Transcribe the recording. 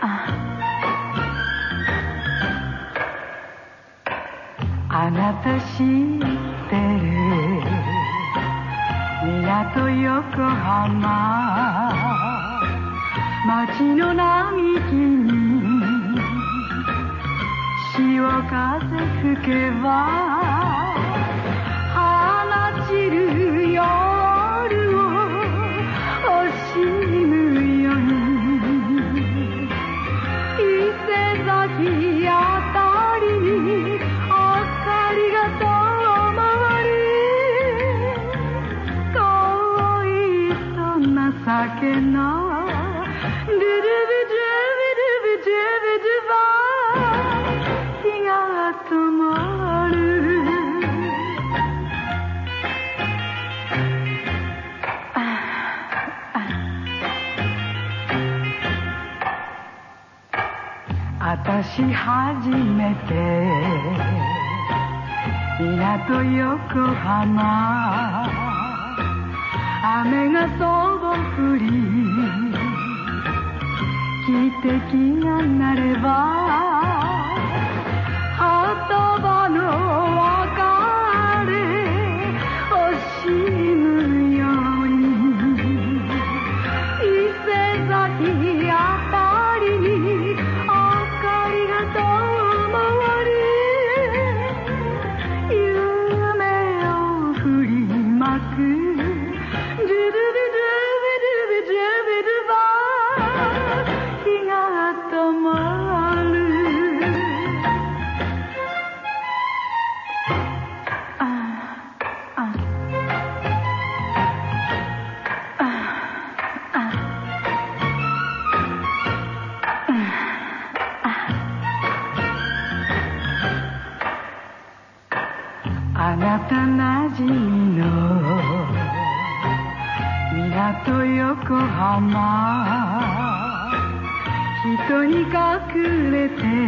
あ。なた知ってる。港横浜。街の並木に。潮風吹けば。伊勢あたし初めて港横浜雨がそぼ降り汽笛が鳴れば旗場の別れ惜しむように伊勢崎あなたなじみの港横浜。人に隠れて